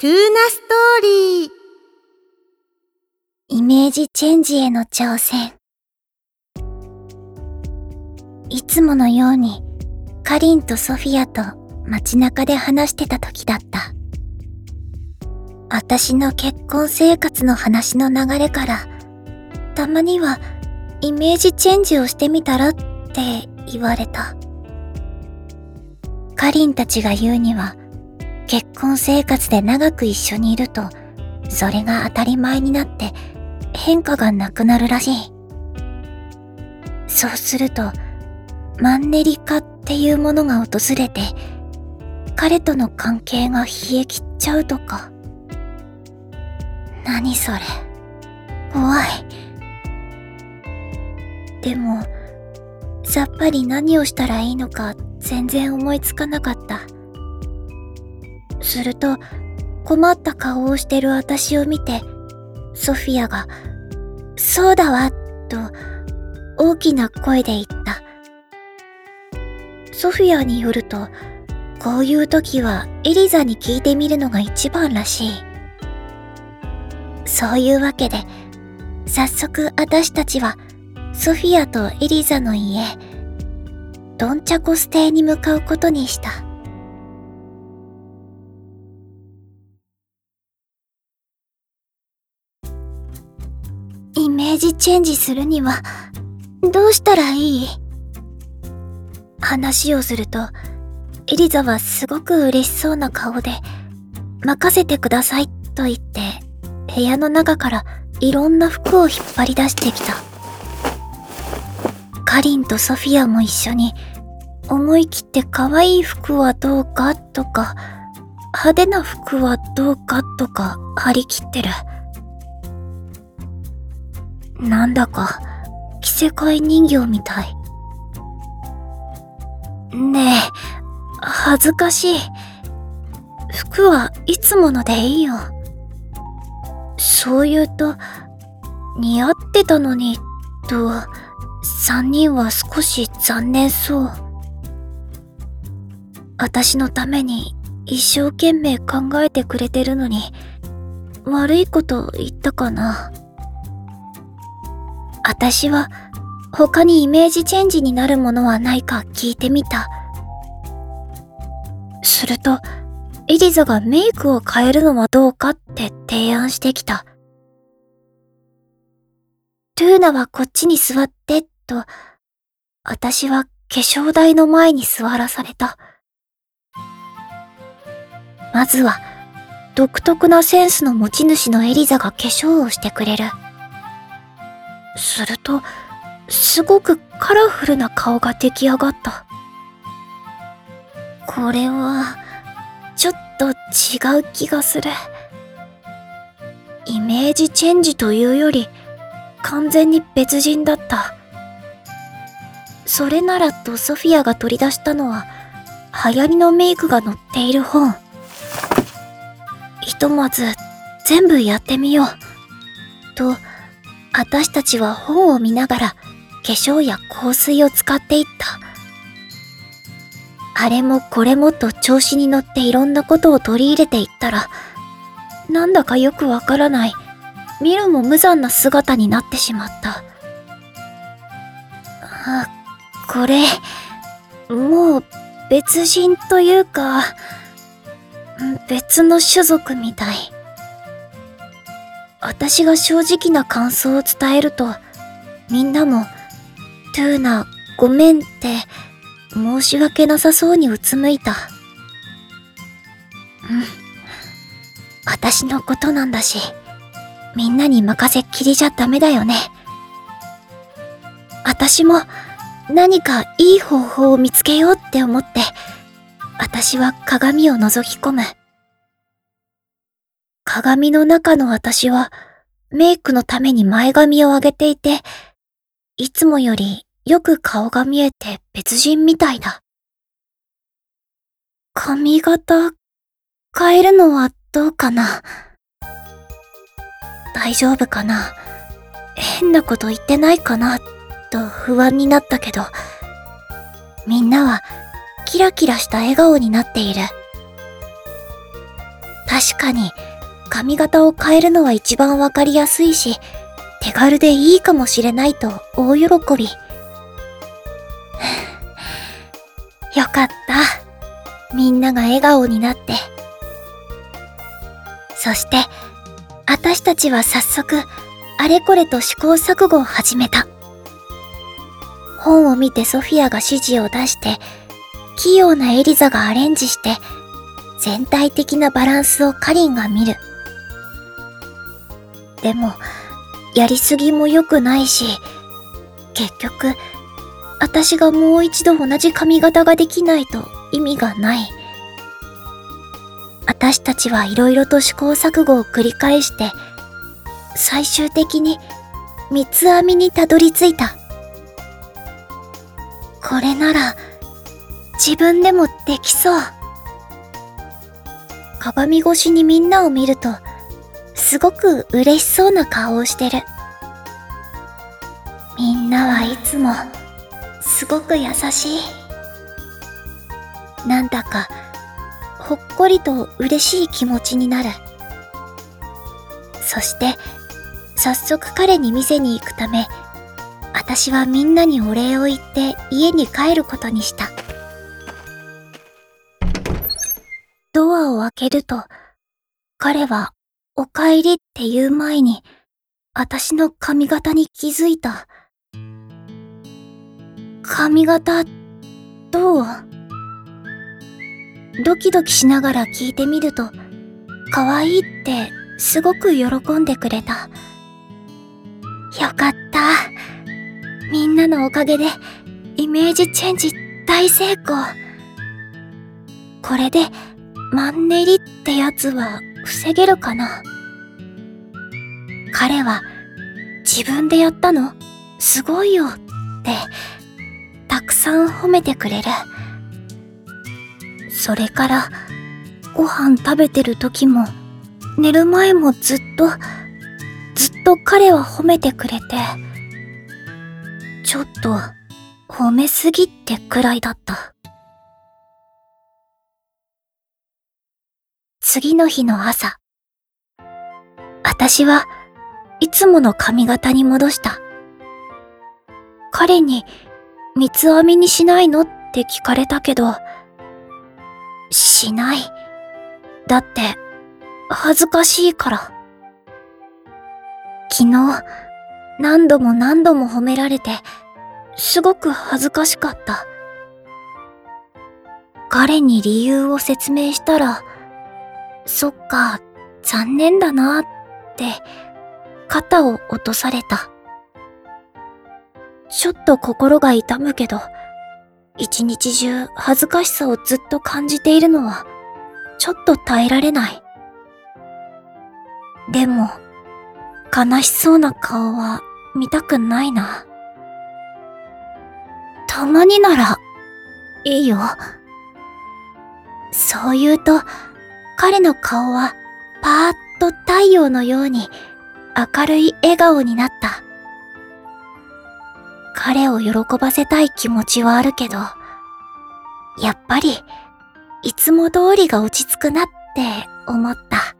トゥーナストーリー。イメージチェンジへの挑戦。いつものようにカリンとソフィアと街中で話してた時だった。私の結婚生活の話の流れからたまにはイメージチェンジをしてみたらって言われた。カリンたちが言うには結婚生活で長く一緒にいると、それが当たり前になって変化がなくなるらしい。そうすると、マンネリ化っていうものが訪れて、彼との関係が冷え切っちゃうとか。何それ。怖い。でも、さっぱり何をしたらいいのか全然思いつかなかった。すると、困った顔をしてる私を見て、ソフィアが、そうだわ、と大きな声で言った。ソフィアによると、こういう時はエリザに聞いてみるのが一番らしい。そういうわけで、早速私たちはソフィアとエリザの家、ドンチャコス邸に向かうことにした。チェンジするには、どうしたらいい？話をすると、エリザはすごく嬉しそうな顔で、任せてくださいと言って、部屋の中からいろんな服を引っ張り出してきた。カリンとソフィアも一緒に、思い切って可愛い服はどうかとか、派手な服はどうかとか張り切ってる。なんだか、着せ替え人形みたい。ねえ、恥ずかしい。服はいつものでいいよ。そう言うと、似合ってたのに、と、三人は少し残念そう。私のために一生懸命考えてくれてるのに、悪いこと言ったかな。私は他にイメージチェンジになるものはないか聞いてみた。すると、エリザがメイクを変えるのはどうかって提案してきた。トゥーナはこっちに座って、と、私は化粧台の前に座らされた。まずは、独特なセンスの持ち主のエリザが化粧をしてくれる。すると、すごくカラフルな顔が出来上がった。これは、ちょっと違う気がする。イメージチェンジというより、完全に別人だった。それならとソフィアが取り出したのは、流行りのメイクが載っている本。ひとまず、全部やってみよう。と、私たちは本を見ながら化粧や香水を使っていった。あれもこれもと調子に乗っていろんなことを取り入れていったら、なんだかよくわからない、見るも無残な姿になってしまった。あ、これ、もう別人というか、別の種族みたい。私が正直な感想を伝えると、みんなも、トゥーナ、ごめんって、申し訳なさそうにうつむいた。うん。私のことなんだし、みんなに任せっきりじゃダメだよね。私も何かいい方法を見つけようって思って、私は鏡を覗き込む。鏡の中の私は、メイクのために前髪を上げていて、いつもよりよく顔が見えて別人みたいだ。髪型、変えるのはどうかな？大丈夫かな？変なこと言ってないかな？と不安になったけど、みんなはキラキラした笑顔になっている。確かに髪型を変えるのは一番わかりやすいし、手軽でいいかもしれないと大喜び。よかった。みんなが笑顔になって。そして、私たちは早速、あれこれと試行錯誤を始めた。本を見てソフィアが指示を出して、器用なエリザがアレンジして、全体的なバランスをカリンが見る。でも、やりすぎも良くないし、結局、私がもう一度同じ髪型ができないと意味がない。私たちはいろいろと試行錯誤を繰り返して、最終的に三つ編みにたどり着いた。これなら、自分でもできそう。鏡越しにみんなを見ると、すごく嬉しそうな顔をしてる。みんなはいつも、すごく優しい。なんだか、ほっこりと嬉しい気持ちになる。そして、早速彼に店に行くため、私はみんなにお礼を言って家に帰ることにした。ドアを開けると、彼はお帰りって言う前に、私の髪型に気づいた。髪型、どうドキドキしながら聞いてみると、可愛いってすごく喜んでくれた。よかった。みんなのおかげで、イメージチェンジ大成功。これで、マンネリってやつは防げるかな？彼は自分でやったの？すごいよってたくさん褒めてくれる。それからご飯食べてる時も寝る前もずっとずっと彼は褒めてくれてちょっと褒めすぎってくらいだった。次の日の朝、私はいつもの髪型に戻した。彼に三つ編みにしないのって聞かれたけど、しない。だって、恥ずかしいから。昨日、何度も何度も褒められて、すごく恥ずかしかった。彼に理由を説明したら、そっか、残念だなって、肩を落とされた。ちょっと心が痛むけど、一日中恥ずかしさをずっと感じているのは、ちょっと耐えられない。でも、悲しそうな顔は見たくないな。たまになら、いいよ。そう言うと、彼の顔はパーッと太陽のように明るい笑顔になった。彼を喜ばせたい気持ちはあるけど、やっぱり、いつも通りが落ち着くなって思った。